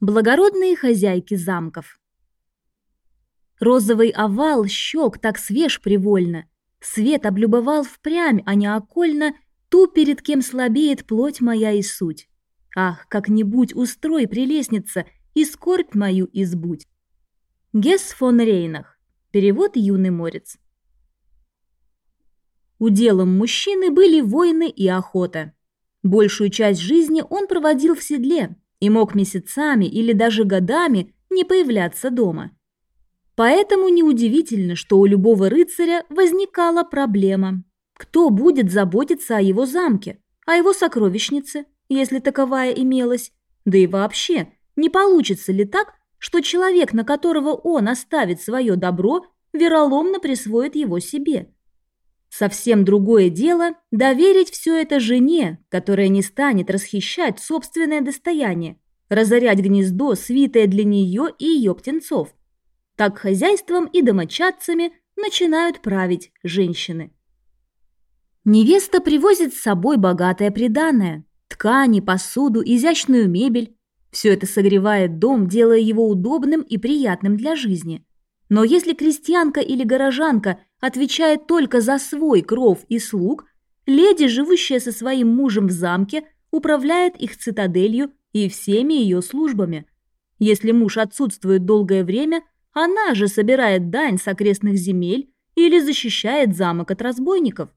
Благородные хозяйки замков. Розовый овал щек так свеж привольно. Свет облюбовал впрямь, а не окольно, ту, перед кем слабеет плоть моя и суть. Ах, как-нибудь устрой, прелестница, и скорбь мою избудь. Гесс фон Рейнах. Перевод юный морец. Уделом мужчины были войны и охота. Большую часть жизни он проводил в седле и мог месяцами или даже годами не появляться дома. Поэтому неудивительно, что у любого рыцаря возникала проблема. Кто будет заботиться о его замке, о его сокровищнице, если таковая имелась? Да и вообще, не получится ли так, что человек, на которого он оставит свое добро, вероломно присвоит его себе. Совсем другое дело доверить все это жене, которая не станет расхищать собственное достояние, разорять гнездо, свитое для нее и ее птенцов. Так хозяйством и домочадцами начинают править женщины. Невеста привозит с собой богатое приданое – ткани, посуду, изящную мебель, все это согревает дом, делая его удобным и приятным для жизни. Но если крестьянка или горожанка отвечает только за свой кров и слуг, леди, живущая со своим мужем в замке, управляет их цитаделью и всеми ее службами. Если муж отсутствует долгое время, она же собирает дань с окрестных земель или защищает замок от разбойников.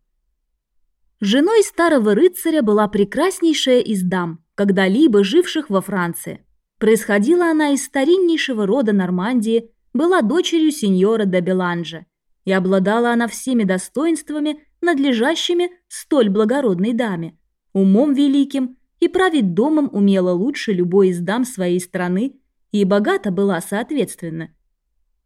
Женой старого рыцаря была прекраснейшая из дам, когда-либо живших во Франции. Происходила она из стариннейшего рода Нормандии, была дочерью сеньора де Беланже, и обладала она всеми достоинствами, надлежащими столь благородной даме, умом великим, и править домом умела лучше любой из дам своей страны, и богата была соответственно.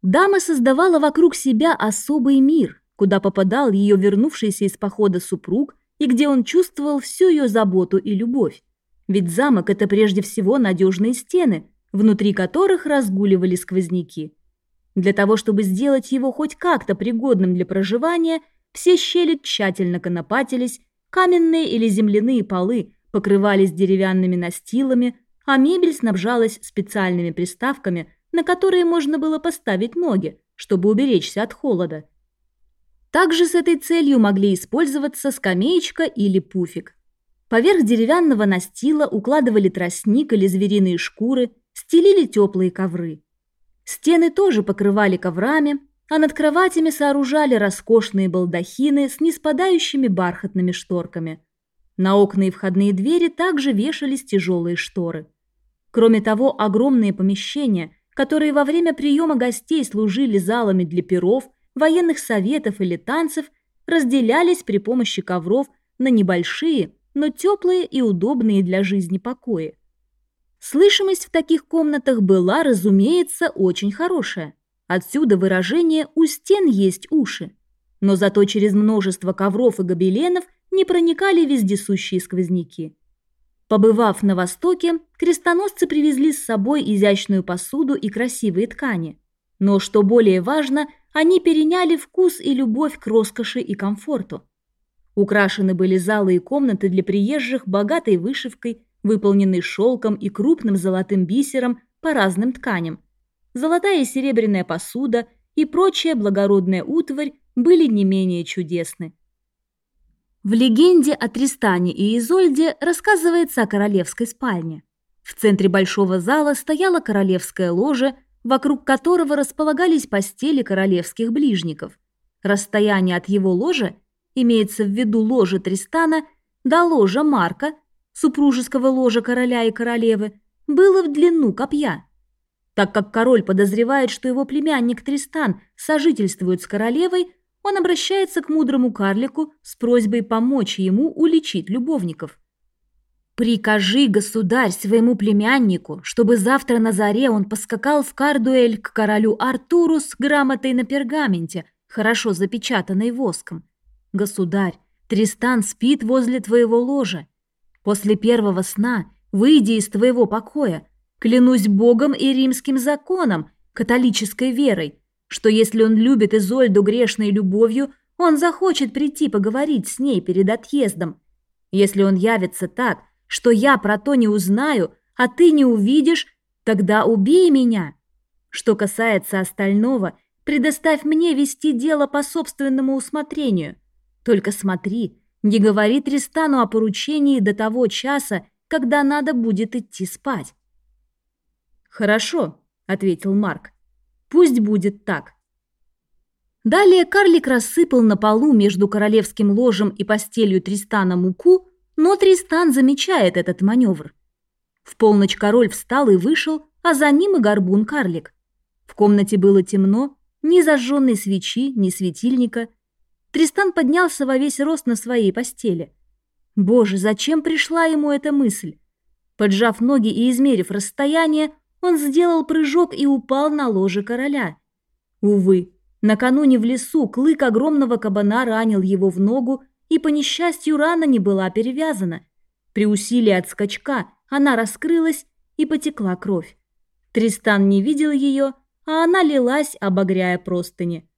Дама создавала вокруг себя особый мир, куда попадал ее вернувшийся из похода супруг, и где он чувствовал всю ее заботу и любовь. Ведь замок – это прежде всего надежные стены, внутри которых разгуливали сквозняки. Для того, чтобы сделать его хоть как-то пригодным для проживания, все щели тщательно конопатились, каменные или земляные полы покрывались деревянными настилами, а мебель снабжалась специальными приставками, на которые можно было поставить ноги, чтобы уберечься от холода. Также с этой целью могли использоваться скамеечка или пуфик. Поверх деревянного настила укладывали тростник или звериные шкуры, стелили теплые ковры. Стены тоже покрывали коврами, а над кроватями сооружали роскошные балдахины с неспадающими бархатными шторками. На окна и входные двери также вешались тяжелые шторы. Кроме того, огромные помещения, которые во время приема гостей служили залами для перов, военных советов или танцев, разделялись при помощи ковров на небольшие, но теплые и удобные для жизни покои. Слышимость в таких комнатах была, разумеется, очень хорошая. Отсюда выражение «у стен есть уши». Но зато через множество ковров и гобеленов не проникали вездесущие сквозняки. Побывав на Востоке, крестоносцы привезли с собой изящную посуду и красивые ткани. Но, что более важно, они переняли вкус и любовь к роскоши и комфорту. Украшены были залы и комнаты для приезжих богатой вышивкой, выполненной шелком и крупным золотым бисером по разным тканям. Золотая и серебряная посуда и прочая благородная утварь были не менее чудесны. В легенде о Тристане и Изольде рассказывается о королевской спальне. В центре большого зала стояла королевская ложа, вокруг которого располагались постели королевских ближников. Расстояние от его ложа – имеется в виду ложа Тристана, до ложа Марка, супружеского ложа короля и королевы, было в длину копья. Так как король подозревает, что его племянник Тристан сожительствует с королевой, он обращается к мудрому карлику с просьбой помочь ему уличить любовников. «Прикажи, государь, своему племяннику, чтобы завтра на заре он поскакал в Кардуэль к королю Артуру с грамотой на пергаменте, хорошо запечатанной воском. Государь, Тристан спит возле твоего ложа. После первого сна выйди из твоего покоя. Клянусь Богом и римским законом, католической верой, что если он любит Изольду грешной любовью, он захочет прийти поговорить с ней перед отъездом. Если он явится так, что я про то не узнаю, а ты не увидишь, Тогда убей меня. Что касается остального, предоставь мне вести дело по собственному усмотрению. Только смотри, не говори Тристану о поручении до того часа, когда надо будет идти спать. «Хорошо», — ответил Марк. «Пусть будет так». Далее карлик рассыпал на полу между королевским ложем и постелью Тристана муку, но Тристан замечает этот маневр. В полночь король встал и вышел, а за ним и горбун-карлик. В комнате было темно, ни зажженной свечи, ни светильника. Тристан поднялся во весь рост на своей постели. Боже, зачем пришла ему эта мысль? Поджав ноги и измерив расстояние, он сделал прыжок и упал на ложе короля. Увы, накануне в лесу клык огромного кабана ранил его в ногу, и, по несчастью, рана не была перевязана. При усилии от скачка она раскрылась и потекла кровь. Тристан не видел ее, а она лилась, обогряя простыни.